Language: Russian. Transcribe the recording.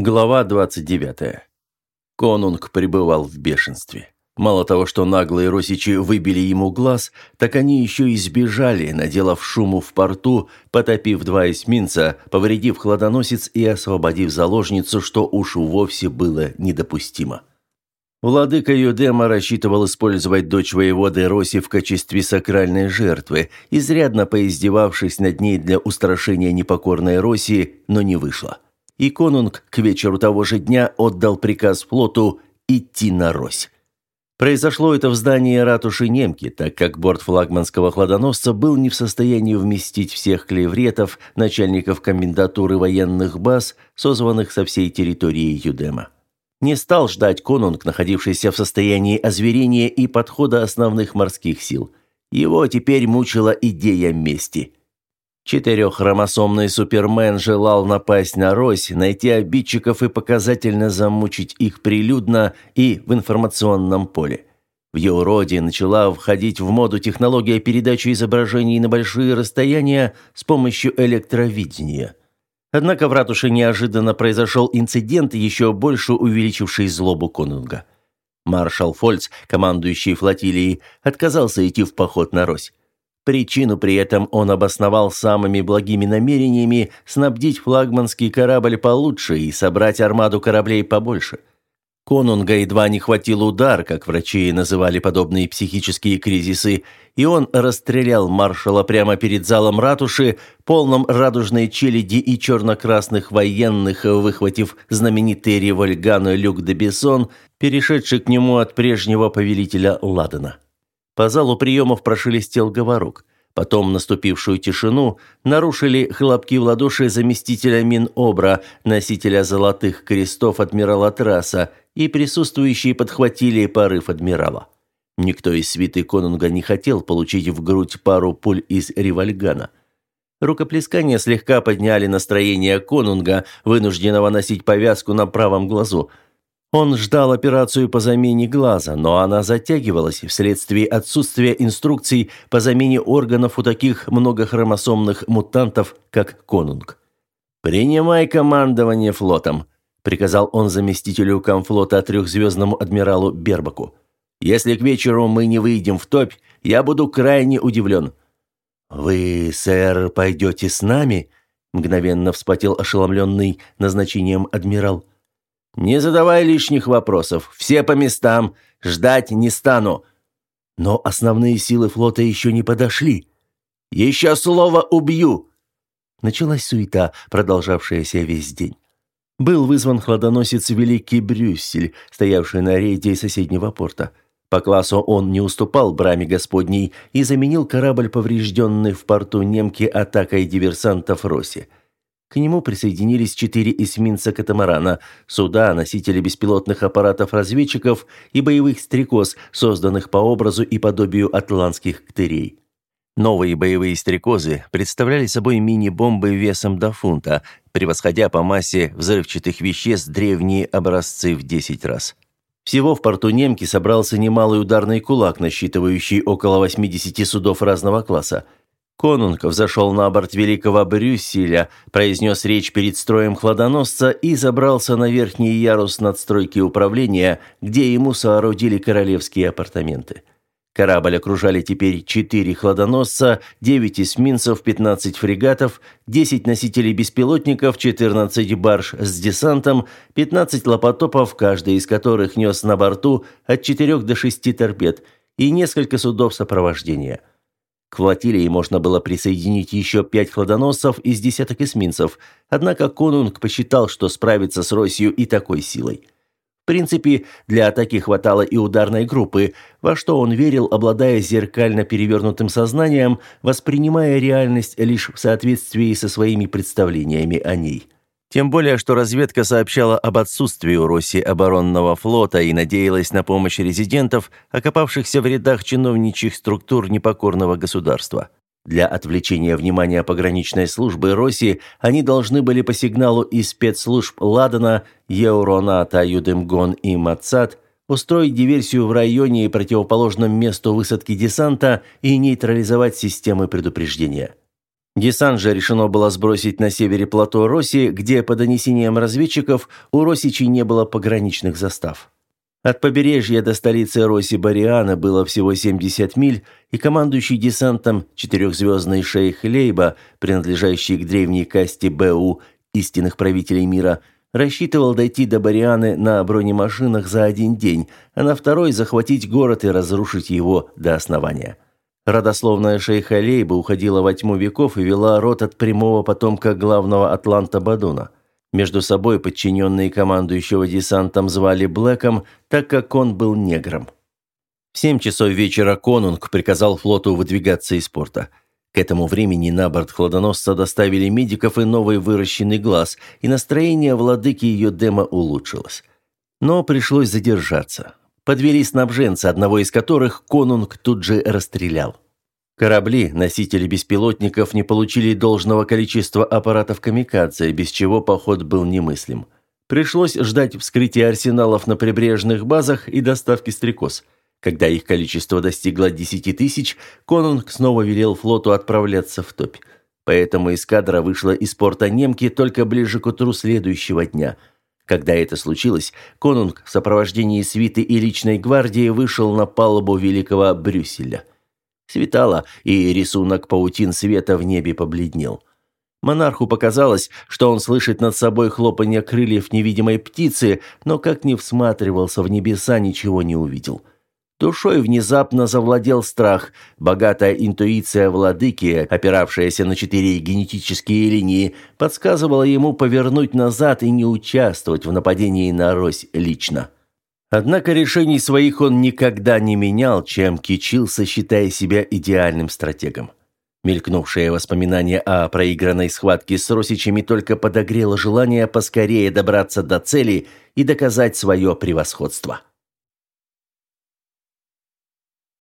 Глава 29. Конунг пребывал в бешенстве. Мало того, что наглые росичи выбили ему глаз, так они еще и сбежали, наделав шуму в порту, потопив два эсминца, повредив хладоносец и освободив заложницу, что уж вовсе было недопустимо. Владыка Юдема рассчитывал использовать дочь воеводы Роси в качестве сакральной жертвы, изрядно поиздевавшись над ней для устрашения непокорной Роси, но не вышло и конунг к вечеру того же дня отдал приказ флоту идти на Рось. Произошло это в здании ратуши Немки, так как борт флагманского хладоносца был не в состоянии вместить всех клевретов, начальников комендатуры военных баз, созванных со всей территории Юдема. Не стал ждать конунг, находившийся в состоянии озверения и подхода основных морских сил. Его теперь мучила идея мести – Четыреххромосомный супермен желал напасть на Рось, найти обидчиков и показательно замучить их прилюдно и в информационном поле. В его начала входить в моду технология передачи изображений на большие расстояния с помощью электровидения. Однако в ратуше неожиданно произошел инцидент, еще больше увеличивший злобу Конунга. Маршал Фольц, командующий флотилией, отказался идти в поход на Рось. Причину при этом он обосновал самыми благими намерениями снабдить флагманский корабль получше и собрать армаду кораблей побольше. Конунга едва не хватил удар, как врачи называли подобные психические кризисы, и он расстрелял маршала прямо перед залом ратуши, полном радужной челяди и черно-красных военных, выхватив знаменитый револьган Люк де Бессон, перешедший к нему от прежнего повелителя Ладена. По залу приемов прошелестел говорок. Потом наступившую тишину нарушили хлопки в ладоши заместителя Минобра, носителя золотых крестов адмирала Траса, и присутствующие подхватили порыв адмирала. Никто из свиты конунга не хотел получить в грудь пару пуль из револьгана. Рукоплескания слегка подняли настроение конунга, вынужденного носить повязку на правом глазу – он ждал операцию по замене глаза, но она затягивалась вследствие отсутствия инструкций по замене органов у таких многохромосомных мутантов, как конунг. «Принимай командование флотом», – приказал он заместителю комфлота трехзвездному адмиралу Бербаку. «Если к вечеру мы не выйдем в топь, я буду крайне удивлен». «Вы, сэр, пойдете с нами?» – мгновенно вспотел ошеломленный назначением адмирал. «Не задавай лишних вопросов. Все по местам. Ждать не стану». Но основные силы флота еще не подошли. «Еще слово убью!» Началась суета, продолжавшаяся весь день. Был вызван хладоносец Великий Брюссель, стоявший на рейде соседнего порта. По классу он не уступал браме Господней и заменил корабль, поврежденный в порту немки атакой диверсантов Роси. К нему присоединились четыре эсминца «Катамарана», суда, носители беспилотных аппаратов-разведчиков и боевых стрекоз, созданных по образу и подобию атлантских ктерей. Новые боевые стрекозы представляли собой мини-бомбы весом до фунта, превосходя по массе взрывчатых веществ древние образцы в 10 раз. Всего в порту Немки собрался немалый ударный кулак, насчитывающий около 80 судов разного класса – Конунг взошел на борт великого Брюсселя, произнес речь перед строем хладоносца и забрался на верхний ярус надстройки управления, где ему соорудили королевские апартаменты. Корабль окружали теперь четыре хладоносца, девять эсминцев, пятнадцать фрегатов, десять носителей беспилотников, четырнадцать барж с десантом, пятнадцать лопотопов, каждый из которых нес на борту от четырех до шести торпед, и несколько судов сопровождения – к флотилии можно было присоединить еще пять хладоносцев из десяток эсминцев, однако Конунг посчитал, что справится с Россией и такой силой. В принципе, для атаки хватало и ударной группы, во что он верил, обладая зеркально перевернутым сознанием, воспринимая реальность лишь в соответствии со своими представлениями о ней. Тем более, что разведка сообщала об отсутствии у Росси оборонного флота и надеялась на помощь резидентов, окопавшихся в рядах чиновничьих структур непокорного государства. Для отвлечения внимания пограничной службы Росси они должны были по сигналу из спецслужб Ладана, Еуроната, Юдемгон и Мацат устроить диверсию в районе и противоположном месту высадки десанта и нейтрализовать системы предупреждения. Десант же решено было сбросить на севере плато Роси, где, по донесениям разведчиков, у Росичей не было пограничных застав. От побережья до столицы Роси Бариана было всего 70 миль, и командующий десантом четырехзвездный шейх Лейба, принадлежащий к древней касте БУ, истинных правителей мира, рассчитывал дойти до Барианы на бронемашинах за один день, а на второй захватить город и разрушить его до основания. Родословная шейха Лейба уходила во тьму веков и вела род от прямого потомка главного атланта Бадуна. Между собой подчиненные командующего десантом звали Блэком, так как он был негром. В семь часов вечера Конунг приказал флоту выдвигаться из порта. К этому времени на борт хладоносца доставили медиков и новый выращенный глаз, и настроение владыки ее дема улучшилось. Но пришлось задержаться подвели снабженцы, одного из которых конунг тут же расстрелял. Корабли, носители беспилотников, не получили должного количества аппаратов камикадзе, без чего поход был немыслим. Пришлось ждать вскрытия арсеналов на прибрежных базах и доставки стрекоз. Когда их количество достигло 10 тысяч, Конунг снова велел флоту отправляться в топь. Поэтому эскадра вышла из порта Немки только ближе к утру следующего дня – когда это случилось, конунг в сопровождении свиты и личной гвардии вышел на палубу великого Брюсселя. Светало, и рисунок паутин света в небе побледнел. Монарху показалось, что он слышит над собой хлопанье крыльев невидимой птицы, но как ни всматривался в небеса, ничего не увидел. — Душой внезапно завладел страх. Богатая интуиция владыки, опиравшаяся на четыре генетические линии, подсказывала ему повернуть назад и не участвовать в нападении на Рось лично. Однако решений своих он никогда не менял, чем кичился, считая себя идеальным стратегом. Мелькнувшее воспоминание о проигранной схватке с Росичами только подогрело желание поскорее добраться до цели и доказать свое превосходство.